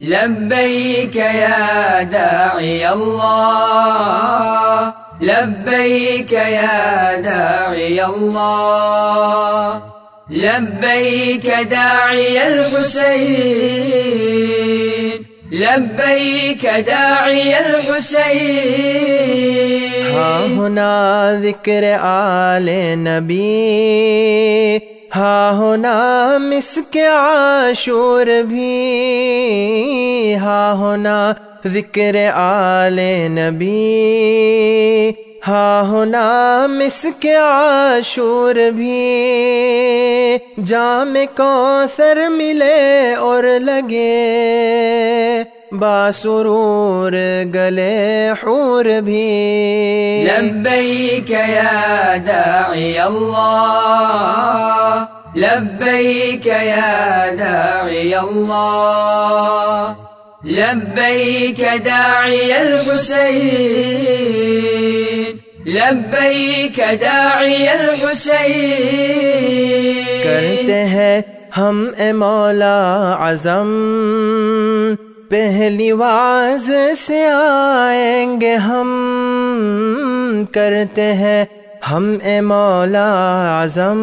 لبيك يا داعي الله. لبيك يا داعي الله. لبيك داعي الحسين. لبيك داعي الحسين. ها هنا ذكر آل نبي. ہاں ها ہونا مسک عاشور بھی ہا ہونا ذکر آل نبی ہا ہونا مسک عاشور بھی۔ جام کوثر ملے اور لگے باسرور گلے حور بھی۔ لبیک یا داعی اللہ۔ لبيك يا داعي الله لبيك داعي الحسين لبيك داعي الحسين کرتے ہیں ہم اے مولا عظم۔ پہلی واز سے آئیں گے ہم کرتے ہیں ہم اے مولا اعظم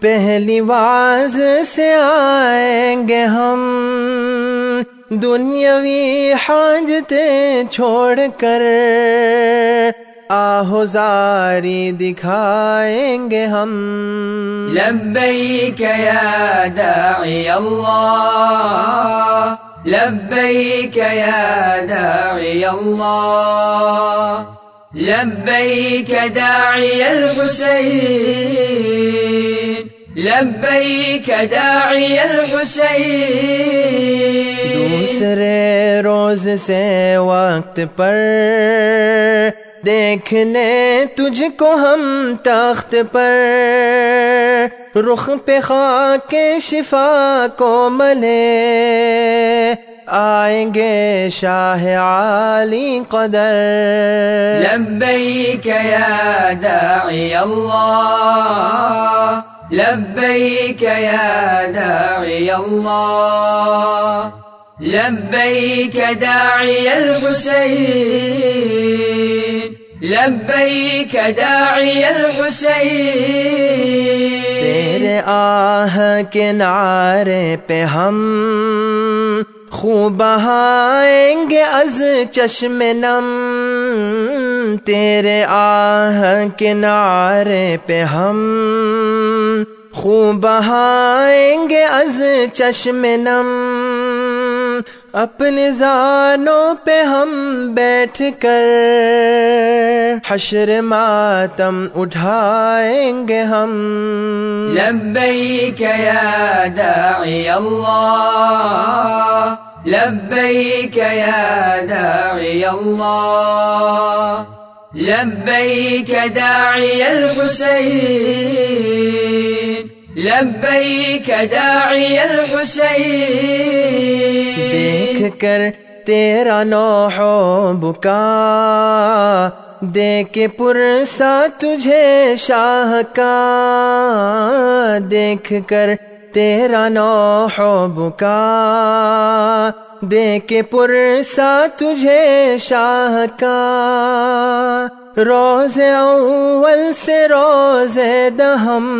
پہلی واز سے آئیں گے ہم دنیاوی حاجتیں چھوڑ کر آہو زاری دکھائیں گے ہم۔ لبیک یا داعی اللہ لبیک یا داعی اللہ لبيك داعي الحسين لبيك داعي الحسين دوسرے روز سے وقت پر دیکھنے تجھ کو ہم تخت پر رخ پہ خاک شفا کو ملے آئیں گے شاہ عالی قدر لبیک یا داعی اللہ لبیک یا داعی اللہ لبیک داعی الحسین لبیک داعی الحسین. تیرے آہ کے نعرے پہ ہم خوب بہائیں گے از چشم نم. تیرے آہ کنارے پہ ہم خوب بہائیں گے از چشم نم. اپنے زانوں پہ ہم بیٹھ کر حشر ماتم اٹھائیں گے ہم لبیک یا داعی اللہ لبيك يا داعي الله لبيك داعي الحسين لبيك داعي الحسين دیکھ کر تیرا نوح و بکا دیکھ پرسا تجھے شاہ کا دیکھ کر تیرا نوح بکا دے کے پرسا تجھے شاہ کا روز اول سے روز دہم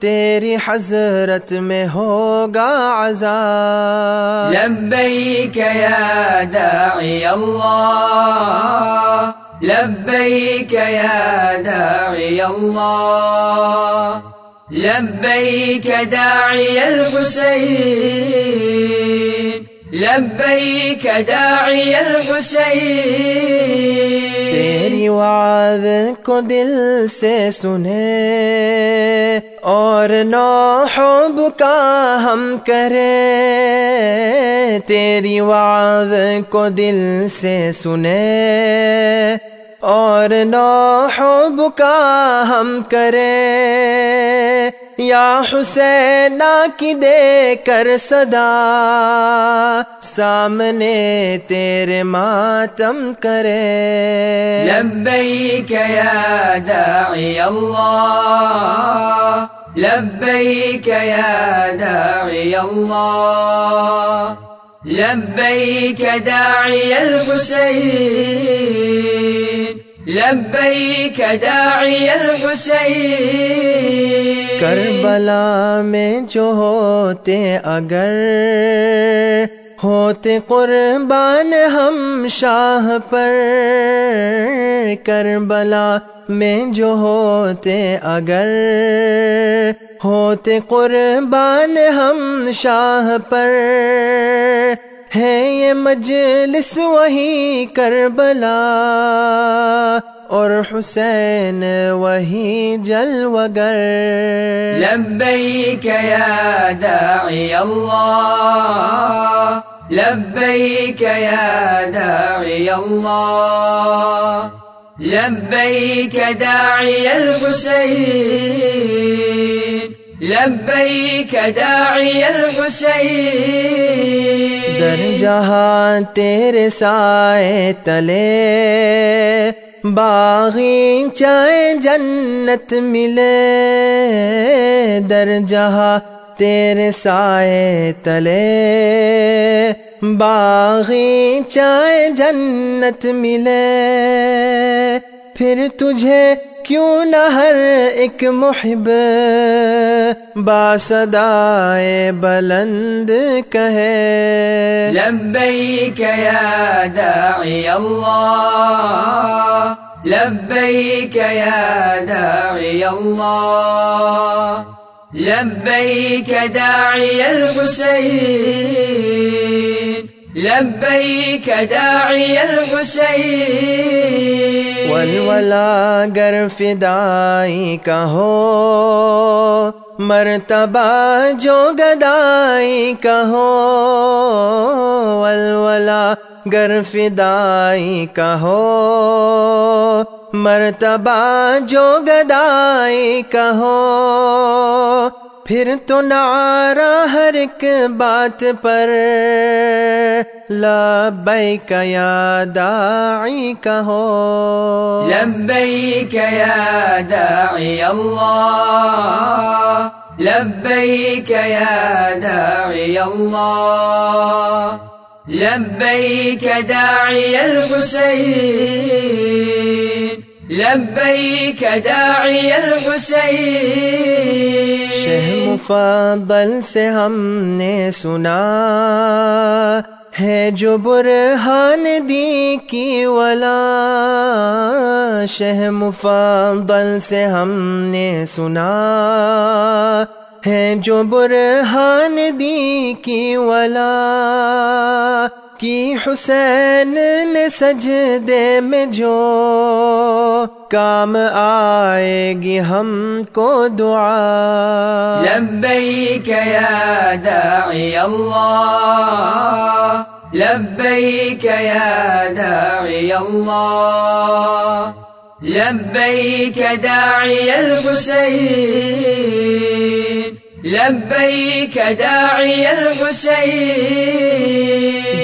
تیری حضرت میں ہوگا عذاب لبیک یا داعی اللہ لبیک یا داعی اللہ لبيك داعي الحسين لبيك داعي الحسين تیری وعد کو دل سے سنے اور حب کا ہم کرے، تیری وعد کو دل سے سنے۔ اور حب کا ہم کرے، یا حسین کی دے کر صدا۔ سامنے تیرے ماتم کرے۔ لبیک یا داعی اللہ۔ لبيك يا داعي الله. لبيك داعي الحسين. لبيك داعي الحسين. کربلا میں جو ہوتے اگر ہوتے قربان ہم شاہ پر کربلا میں جو ہوتے اگر ہوتے قربان ہم شاہ پر ہے یہ مجلس وہی کربلا اور حسین وہی جلوگر لبيك يا داعي الله لبيك يا داعي الله لبيك داعي الحسين لبيك داعي الحسين در جہاں تیرے سائے تلے۔ باغی چائے جنت ملے در جہاں تیرے سائے تلے۔ باغی چائے جنت ملے، پھر تجھے کیوں نہ ہر ایک محب باسدائے بلند کہے۔ لبيك يا داعي الله لبيك يا داعي الله. لبيك داعي الحسين. لبيك داعي الحسين. ولولا گر فدائی کا ہو مرتبہ جو گدائی کا ہو ولولا گر فدائی کا ہو مرتبہ جو گدائی کا ہو پھر تو نعرہ ہر ایک بات پر لبیک یا داعی کہو۔ لبيك يا داعي الله لبيك يا داعي الله لبيك داعي الحسين. لبيك داعي الحسين. شہ مفضل سے ہم نے سنا ہے جو برہان دی کی ولا۔ شہ مفضل سے ہم ہے جو برہان دی کی ولا کی حسین نے سجدے میں جو کام آئے گی ہم کو دعا لبيك يا داعي الله لبيك يا داعي الله لبيك داعي الحسين لبيك داعي الحسين.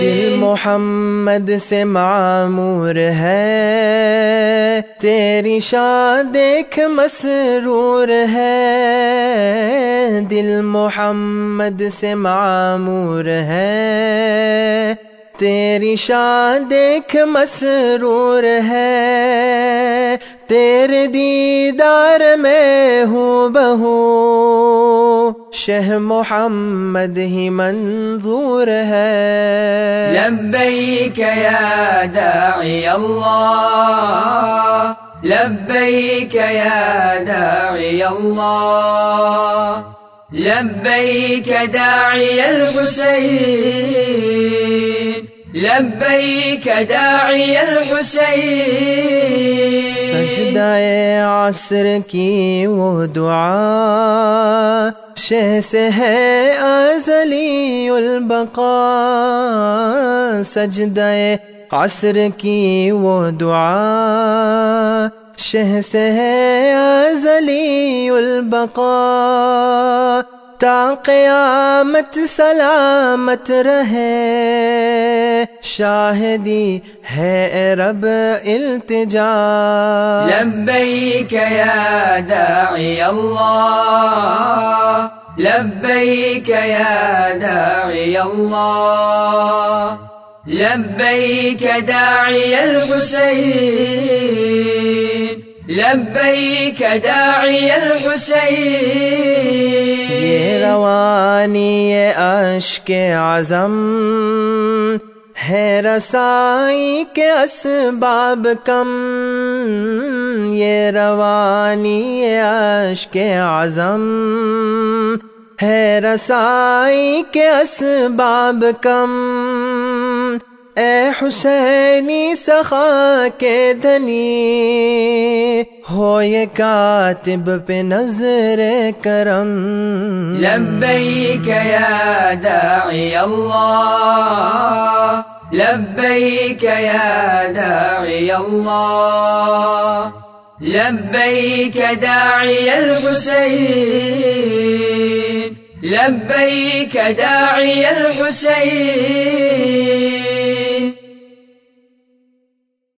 دل محمد سے معمور ہے تیری شان دیکھ مسرور ہے۔ دل محمد سے معمور ہے تیری شان دیکھ مسرور ہے۔ تیرے دیدار میں ہوں بہو شہ محمد ہی منظور ہے لبيك يا داعي الله لبيك يا داعي الله لبيك داعي الحسين لبيك داعي الحسين سجدہ عصر کی وہ دعا شہ سے ہے ازلی البقا سجدہ عصر کی وہ دعا شہ سے ہے ازلی البقا تا قیامت سلامت رہے۔ شاہدی ہے رب التجا۔ لبیک یا داعی اللہ۔ لبيك يا داعي الله لبيك داعي الحسين لبيك داعي الحسين روانی عشق اعظم ہے، رسائی کے اسباب کم۔ یہ روانی عشق اعظم ہے، رسائی کے اسباب کم۔ اے حسینی سخا کے دلی ہو یہ کاتب پہ نظر کرم۔ لبیک یا داعی اللہ لبيك يا داعي الله لبيك داعي الحسين لبيك داعي الحسين